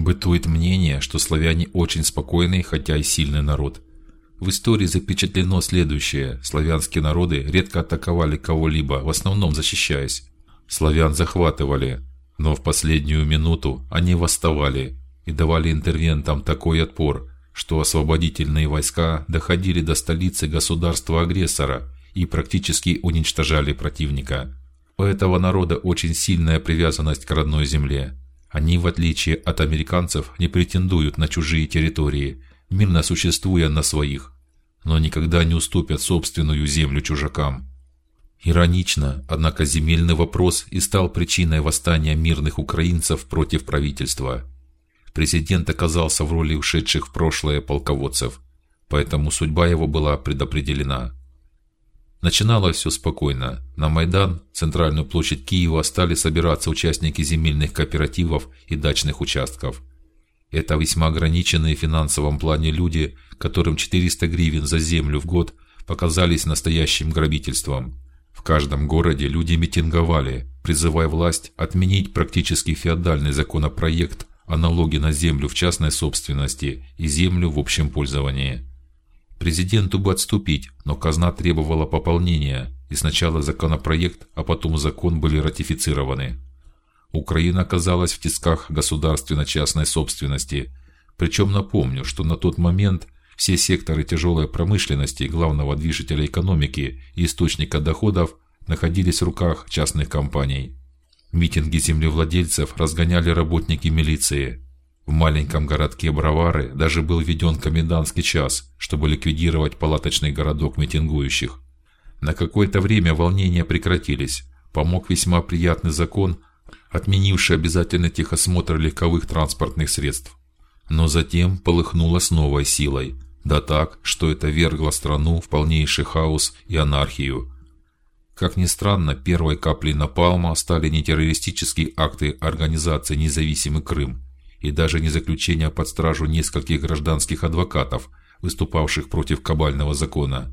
Бытует мнение, что славяне очень спокойный, хотя и сильный народ. В истории запечатлено следующее: славянские народы редко атаковали кого-либо, в основном защищаясь. Славян захватывали, но в последнюю минуту они восставали и давали интервентам такой отпор, что освободительные войска доходили до столицы государства-агрессора и практически уничтожали противника. У этого народа очень сильная привязанность к родной земле. Они, в отличие от американцев, не претендуют на чужие территории, мирно существуя на своих, но никогда не уступят собственную землю чужакам. Иронично, однако земельный вопрос и стал причиной восстания мирных украинцев против правительства. Президент оказался в роли ушедших в прошлое полководцев, поэтому судьба его была предопределена. Начиналось все спокойно. На Майдан, центральную площадь Киева, стали собираться участники земельных кооперативов и дачных участков. Это весьма ограниченные в финансовом плане люди, которым 400 гривен за землю в год показались настоящим грабительством. В каждом городе люди митинговали, призывая власть отменить практически феодальный законопроект о налоге на землю в частной собственности и землю в общем пользовании. Президенту бы отступить, но казна требовала пополнения, и сначала законопроект, а потом закон были ратифицированы. Украина оказалась в тисках государственно-частной собственности. Причем напомню, что на тот момент все секторы тяжелой промышленности, главного движителя экономики и источника доходов, находились в руках частных компаний. Митинги землевладельцев разгоняли работники милиции. В маленьком городке Бравары даже был введен комендантский час, чтобы ликвидировать палаточный городок митингующих. На какое-то время волнения прекратились. Помог весьма приятный закон, отменивший обязательный техосмотр легковых транспортных средств. Но затем полыхнуло с новой силой, да так, что это вергло страну в полнейший хаос и анархию. Как ни странно, первой каплей напалма стали не террористические акты организации Независимый Крым и даже не заключение под стражу нескольких гражданских адвокатов, выступавших против кабального закона.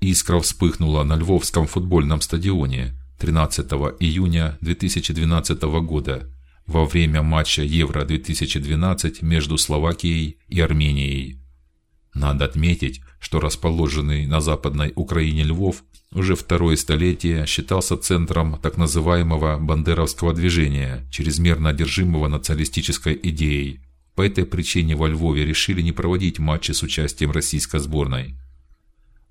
Искра вспыхнула на Львовском футбольном стадионе 13 июня 2012 года во время матча Евро 2012 между Словакией и Арменией. Надо отметить, что расположенный на западной Украине Львов уже второе столетие считался центром так называемого бандеровского движения, чрезмерно одержимого националистической идеей. По этой причине во Львове решили не проводить матчи с участием российской сборной.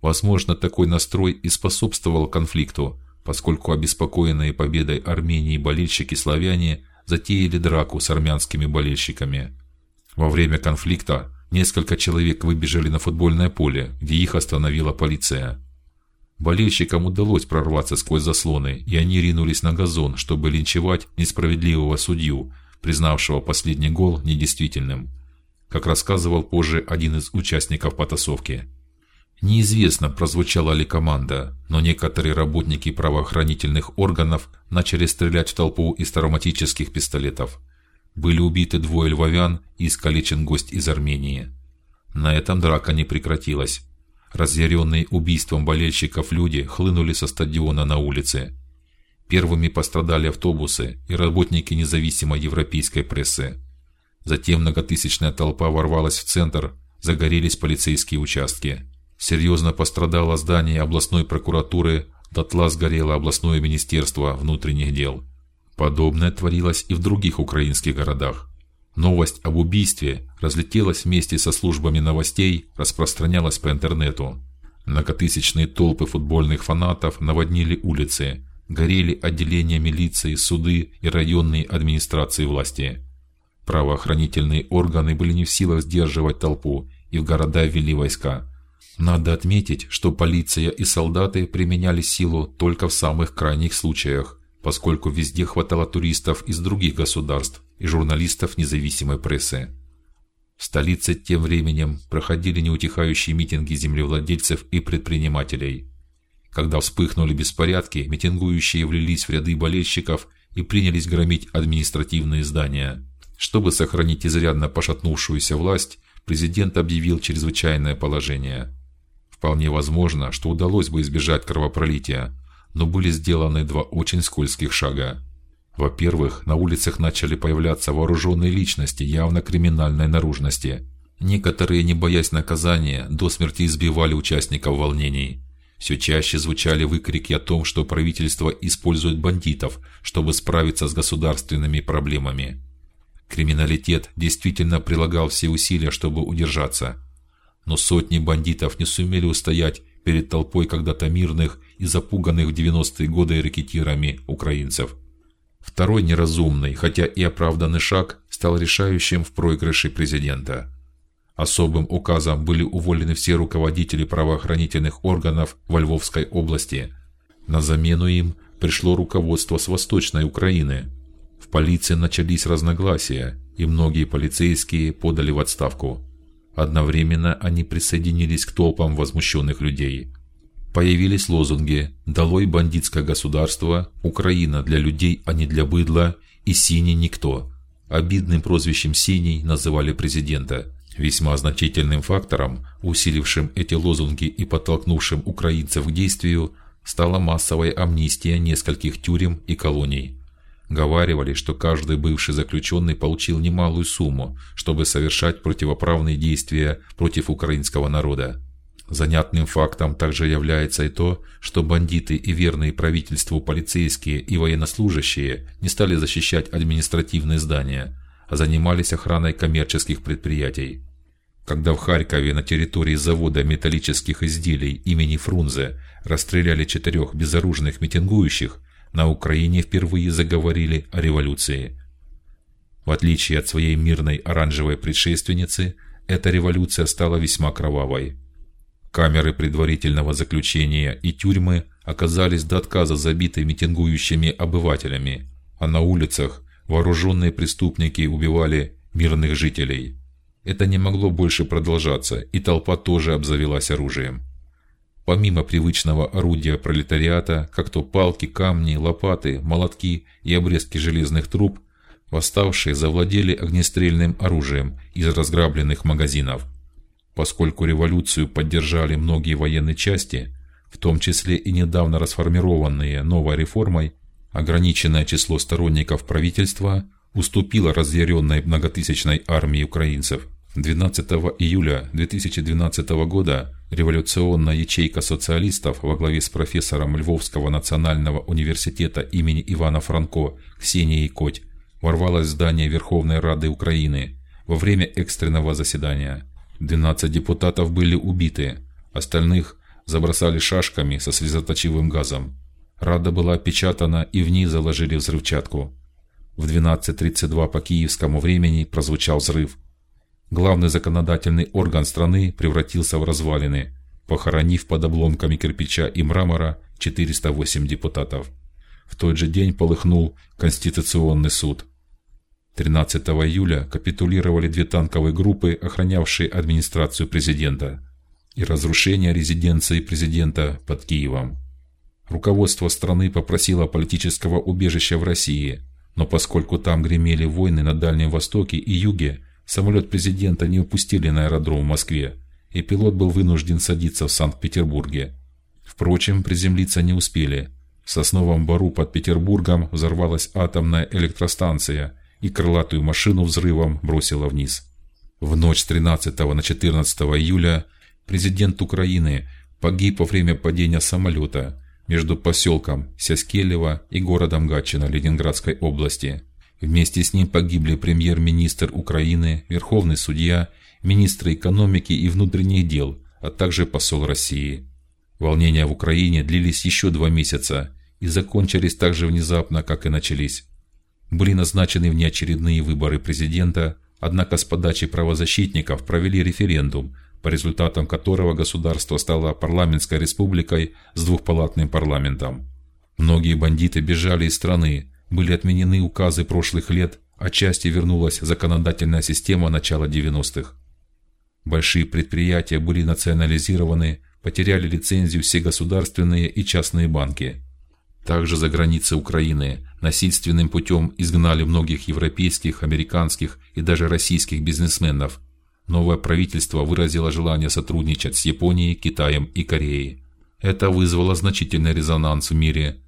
Возможно, такой настрой и способствовал конфликту, поскольку обеспокоенные победой Армении болельщики славяне затеяли драку с армянскими болельщиками. Во время конфликта несколько человек выбежали на футбольное поле, где их остановила полиция. Болельщикам удалось прорваться сквозь заслоны, и они ринулись на газон, чтобы линчевать несправедливого судью, признавшего последний гол недействительным. Как рассказывал позже один из участников потасовки. Неизвестно, прозвучала ли команда, но некоторые работники правоохранительных органов начали стрелять в толпу из травматических пистолетов. Были убиты двое львовян и искалечен гость из Армении. На этом драка не прекратилась. Разъяренные убийством болельщиков люди хлынули со стадиона на улицы. Первыми пострадали автобусы и работники независимой европейской прессы. Затем многотысячная толпа ворвалась в центр, загорелись полицейские участки. Серьезно пострадало здание областной прокуратуры, дотла сгорело областное министерство внутренних дел. Подобное творилось и в других украинских городах. Новость об убийстве разлетелась вместе со службами новостей, распространялась по интернету. Многотысячные толпы футбольных фанатов наводнили улицы, горели отделения милиции, суды и районные администрации власти. Правоохранительные органы были не в силах сдерживать толпу, и в города ввели войска. Надо отметить, что полиция и солдаты применяли силу только в самых крайних случаях, поскольку везде хватало туристов из других государств и журналистов независимой прессы. В столице тем временем проходили неутихающие митинги землевладельцев и предпринимателей. Когда вспыхнули беспорядки, митингующие влились в ряды болельщиков и принялись громить административные здания. Чтобы сохранить изрядно пошатнувшуюся власть, президент объявил чрезвычайное положение. Вполне возможно, что удалось бы избежать кровопролития, но были сделаны два очень скользких шага. Во-первых, на улицах начали появляться вооруженные личности явно криминальной наружности. Некоторые, не боясь наказания, до смерти избивали участников волнений. Все чаще звучали выкрики о том, что правительство использует бандитов, чтобы справиться с государственными проблемами. Криминалитет действительно прилагал все усилия, чтобы удержаться, но сотни бандитов не сумели устоять перед толпой когда-то мирных и запуганных в 90-е годы ракетирами украинцев. Второй неразумный, хотя и оправданный шаг стал решающим в проигрыше президента. Особым указом были уволены все руководители правоохранительных органов во Львовской области. На замену им пришло руководство с Восточной Украины. В полиции начались разногласия, и многие полицейские подали в отставку. Одновременно они присоединились к толпам возмущенных людей. Появились лозунги: "Долой бандитское государство", "Украина для людей, а не для быдла" и "Синий никто". Обидным прозвищем "Синий" называли президента. Весьма значительным фактором, усилившим эти лозунги и подтолкнувшим украинцев к действию, стала массовая амнистия нескольких тюрем и колоний. Говаривали, что каждый бывший заключенный получил немалую сумму, чтобы совершать противоправные действия против украинского народа. Занятным фактом также является и то, что бандиты и верные правительству полицейские и военнослужащие не стали защищать административные здания, а занимались охраной коммерческих предприятий. Когда в Харькове на территории завода металлических изделий имени Фрунзе расстреляли четырех безоружных митингующих, на Украине впервые заговорили о революции. В отличие от своей мирной оранжевой предшественницы, эта революция стала весьма кровавой. Камеры предварительного заключения и тюрьмы оказались до отказа забиты митингующими обывателями, а на улицах вооруженные преступники убивали мирных жителей. Это не могло больше продолжаться, и толпа тоже обзавелась оружием. Помимо привычного орудия пролетариата, как то палки, камни, лопаты, молотки и обрезки железных труб, восставшие завладели огнестрельным оружием из разграбленных магазинов. Поскольку революцию поддержали многие военные части, в том числе и недавно расформированные новой реформой, ограниченное число сторонников правительства уступило разъяренной многотысячной армии украинцев. 12 июля 2012 года революционная ячейка социалистов во главе с профессором Львовского национального университета имени Ивана Франко Ксенией Коть ворвалась в здание Верховной Рады Украины во время экстренного заседания. 12 депутатов были убиты, остальных забросали шашками со слезоточивым газом. Рада была опечатана и в ней заложили взрывчатку. В 12:32 по киевскому времени прозвучал взрыв. Главный законодательный орган страны превратился в развалины, похоронив под обломками кирпича и мрамора 408 депутатов. В тот же день полыхнул Конституционный суд. 13 июля капитулировали две танковые группы, охранявшие администрацию президента, и разрушение резиденции президента под Киевом. Руководство страны попросило политического убежища в России, но поскольку там гремели войны на Дальнем Востоке и Юге, Самолет президента не упустили на аэродром в Москве, и пилот был вынужден садиться в Санкт-Петербурге. Впрочем, приземлиться не успели. В сосновом бору под Петербургом взорвалась атомная электростанция, и крылатую машину взрывом бросило вниз. В ночь с 13 на 14 июля президент Украины погиб во время падения самолета между поселком Сяскелево и городом Гатчина Ленинградской области. Вместе с ним погибли премьер-министр Украины, верховный судья, министры экономики и внутренних дел, а также посол России. Волнения в Украине длились еще два месяца и закончились так же внезапно, как и начались. Были назначены внеочередные выборы президента, однако с подачи правозащитников провели референдум, по результатам которого государство стало парламентской республикой с двухпалатным парламентом. Многие бандиты бежали из страны, были отменены указы прошлых лет, а части вернулась законодательная система начала 90-х. Большие предприятия были национализированы, потеряли лицензию все государственные и частные банки. Также за границы Украины насильственным путем изгнали многих европейских, американских и даже российских бизнесменов. Новое правительство выразило желание сотрудничать с Японией, Китаем и Кореей. Это вызвало значительный резонанс в мире,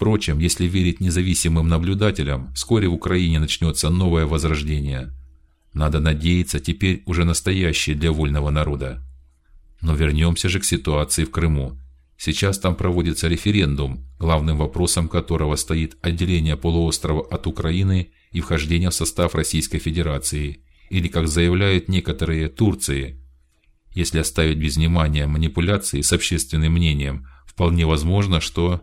Впрочем, если верить независимым наблюдателям, вскоре в Украине начнется новое возрождение. Надо надеяться, теперь уже настоящее для вольного народа. Но вернемся же к ситуации в Крыму. Сейчас там проводится референдум, главным вопросом которого стоит отделение полуострова от Украины и вхождение в состав Российской Федерации, или, как заявляют некоторые, Турции. Если оставить без внимания манипуляции с общественным мнением, вполне возможно, что